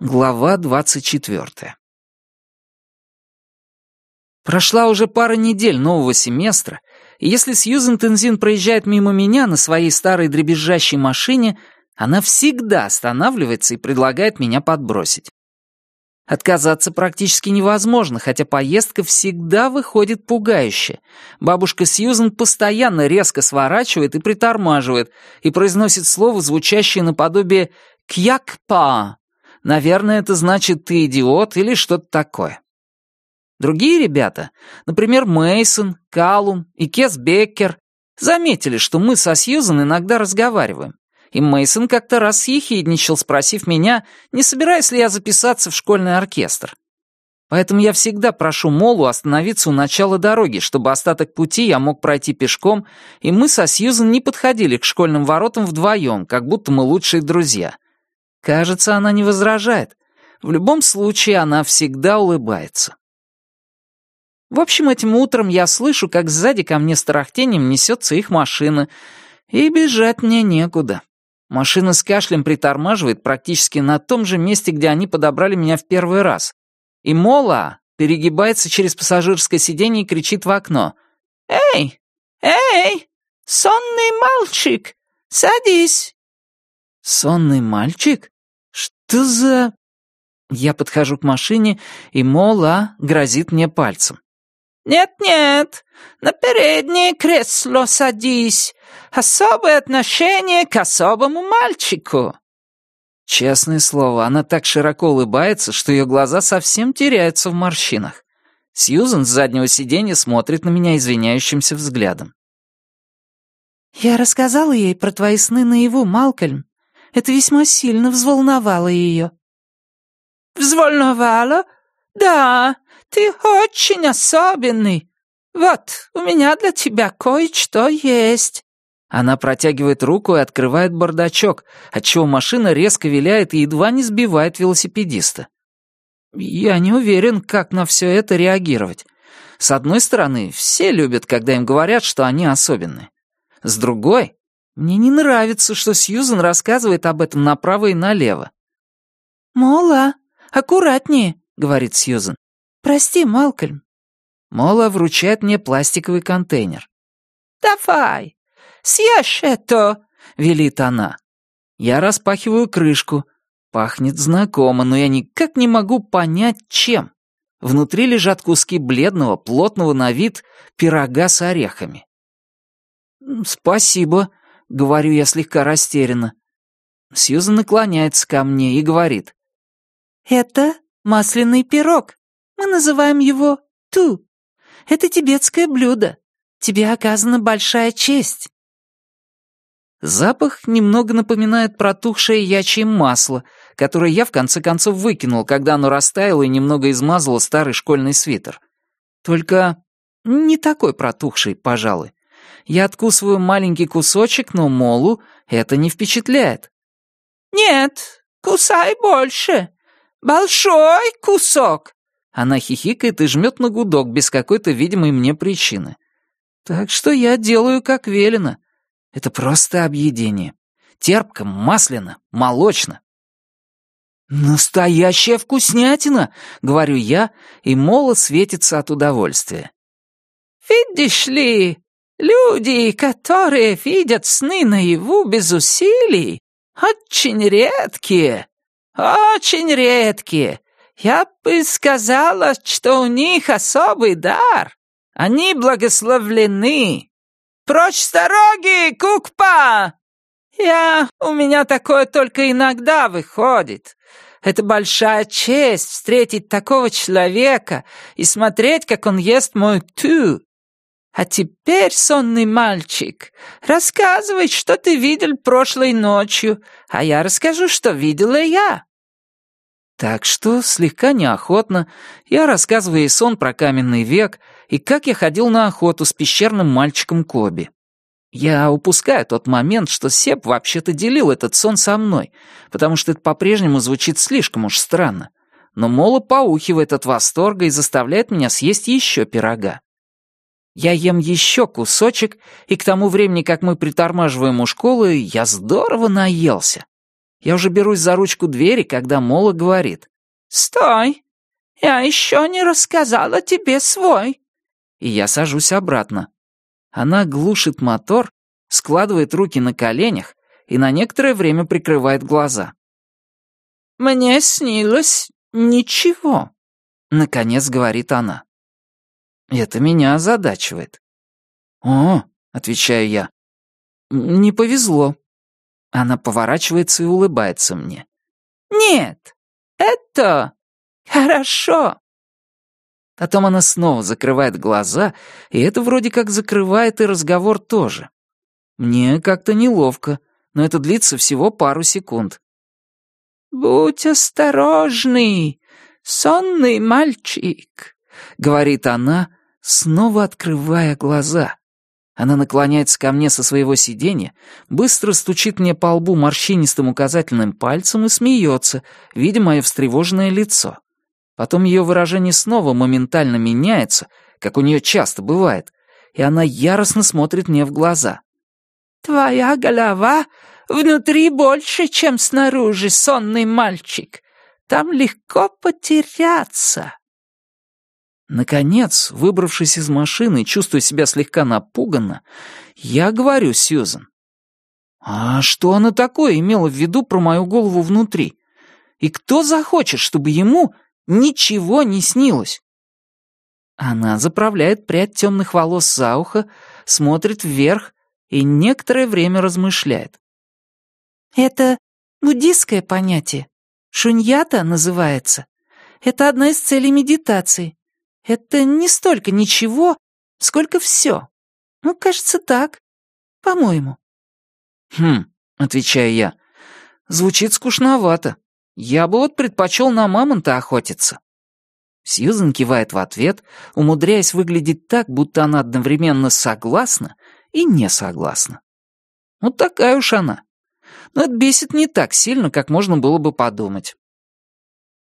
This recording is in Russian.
Глава двадцать четвертая. Прошла уже пара недель нового семестра, и если Сьюзен Тензин проезжает мимо меня на своей старой дребезжащей машине, она всегда останавливается и предлагает меня подбросить. Отказаться практически невозможно, хотя поездка всегда выходит пугающе. Бабушка Сьюзен постоянно резко сворачивает и притормаживает, и произносит слово, звучащее наподобие «кьякпа». Наверное, это значит «ты идиот» или что-то такое. Другие ребята, например, Мейсон, Калум и Кес Беккер, заметили, что мы со Сьюзан иногда разговариваем. И Мейсон как-то раз съехидничал, спросив меня, не собираюсь ли я записаться в школьный оркестр. Поэтому я всегда прошу Молу остановиться у начала дороги, чтобы остаток пути я мог пройти пешком, и мы со Сьюзан не подходили к школьным воротам вдвоем, как будто мы лучшие друзья. Кажется, она не возражает. В любом случае, она всегда улыбается. В общем, этим утром я слышу, как сзади ко мне с тарахтением несется их машина, и бежать мне некуда. Машина с кашлем притормаживает практически на том же месте, где они подобрали меня в первый раз. И Мола перегибается через пассажирское сиденье и кричит в окно. «Эй! Эй! Сонный мальчик! Садись!» «Сонный мальчик? Что за...» Я подхожу к машине, и Мола грозит мне пальцем. «Нет-нет, на переднее кресло садись. Особое отношение к особому мальчику». Честное слово, она так широко улыбается, что ее глаза совсем теряются в морщинах. Сьюзен с заднего сиденья смотрит на меня извиняющимся взглядом. «Я рассказала ей про твои сны наяву, Малкольм. Это весьма сильно взволновало ее». «Взволновало? Да, ты очень особенный. Вот, у меня для тебя кое-что есть». Она протягивает руку и открывает бардачок, отчего машина резко виляет и едва не сбивает велосипедиста. Я не уверен, как на все это реагировать. С одной стороны, все любят, когда им говорят, что они особенные. С другой, мне не нравится, что Сьюзен рассказывает об этом направо и налево. «Мола, аккуратнее», — говорит Сьюзен. «Прости, Малкольм». Мола вручает мне пластиковый контейнер. «Давай, съешь это», — велит она. Я распахиваю крышку. Пахнет знакомо, но я никак не могу понять, чем. Внутри лежат куски бледного, плотного на вид пирога с орехами. «Спасибо», — говорю я слегка растерянно. Сьюзан наклоняется ко мне и говорит. «Это масляный пирог. Мы называем его ту. Это тибетское блюдо. Тебе оказана большая честь». Запах немного напоминает протухшее ячье масло, которое я в конце концов выкинул, когда оно растаяло и немного измазало старый школьный свитер. Только не такой протухший, пожалуй. Я откусываю маленький кусочек, но Молу это не впечатляет. «Нет, кусай больше. Большой кусок!» Она хихикает и жмет на гудок без какой-то видимой мне причины. Так что я делаю, как велено. Это просто объедение. Терпко, масляно, молочно. «Настоящая вкуснятина!» — говорю я, и Мола светится от удовольствия. «Видишь ли, люди, которые видят сны наяву без усилий, очень редкие, очень редкие. Я бы сказала, что у них особый дар. Они благословлены. Прочь с дороги, Кукпа! Я... У меня такое только иногда выходит. Это большая честь встретить такого человека и смотреть, как он ест мой ту. А теперь, сонный мальчик, рассказывай, что ты видел прошлой ночью, а я расскажу, что видела я. Так что, слегка неохотно, я рассказываю ей сон про каменный век и как я ходил на охоту с пещерным мальчиком Коби. Я упускаю тот момент, что Сеп вообще-то делил этот сон со мной, потому что это по-прежнему звучит слишком уж странно. Но Мола поухивает от восторга и заставляет меня съесть еще пирога. Я ем еще кусочек, и к тому времени, как мы притормаживаем у школы, я здорово наелся. Я уже берусь за ручку двери, когда Мола говорит. «Стой! Я еще не рассказала тебе свой!» И я сажусь обратно. Она глушит мотор, складывает руки на коленях и на некоторое время прикрывает глаза. «Мне снилось ничего», — наконец говорит она. Это меня озадачивает. «О», — отвечаю я, — «не повезло». Она поворачивается и улыбается мне. «Нет, это хорошо». Потом она снова закрывает глаза, и это вроде как закрывает и разговор тоже. Мне как-то неловко, но это длится всего пару секунд. «Будь осторожный, сонный мальчик», — говорит она, снова открывая глаза. Она наклоняется ко мне со своего сиденья, быстро стучит мне по лбу морщинистым указательным пальцем и смеется, видя мое встревоженное лицо. Потом ее выражение снова моментально меняется, как у нее часто бывает, и она яростно смотрит мне в глаза. «Твоя голова внутри больше, чем снаружи, сонный мальчик. Там легко потеряться». Наконец, выбравшись из машины и чувствуя себя слегка напуганно, я говорю Сьюзен. А что она такое имела в виду про мою голову внутри? И кто захочет, чтобы ему ничего не снилось? Она заправляет прядь темных волос за ухо, смотрит вверх и некоторое время размышляет. «Это буддийское понятие. Шуньята называется. Это одна из целей медитации. Это не столько ничего, сколько все. Ну, кажется, так. По-моему. Хм, отвечаю я. Звучит скучновато. Я бы вот предпочел на мамонта охотиться. Сьюзен кивает в ответ, умудряясь выглядеть так, будто она одновременно согласна и не согласна. Вот такая уж она. Но это бесит не так сильно, как можно было бы подумать.